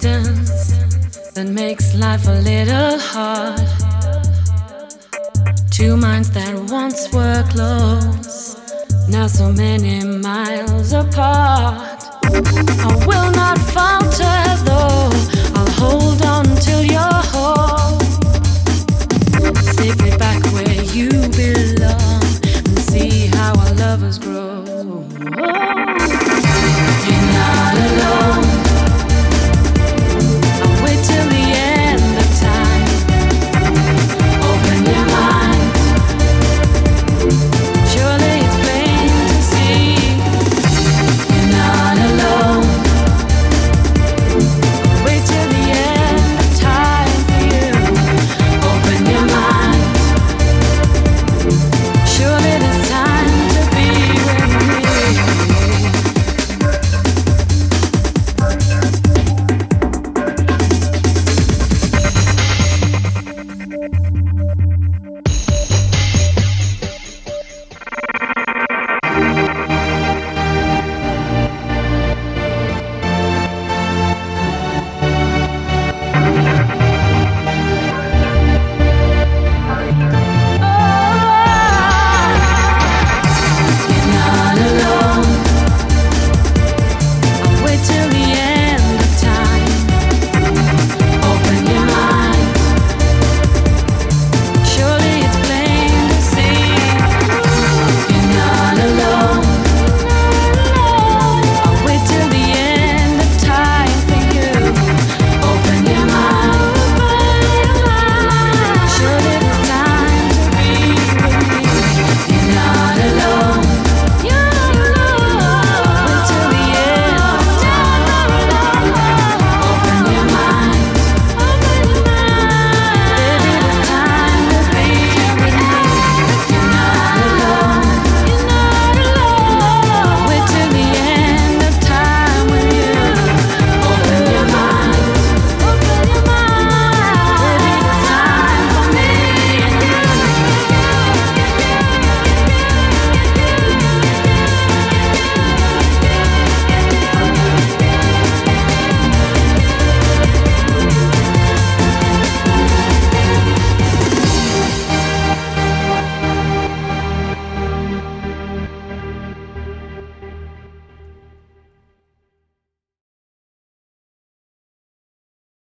distance that makes life a little hard. Two minds that once were close, now so many miles apart. I will not falter though, I'll hold on till you're home. Take me back where you belong and see how our lovers grow.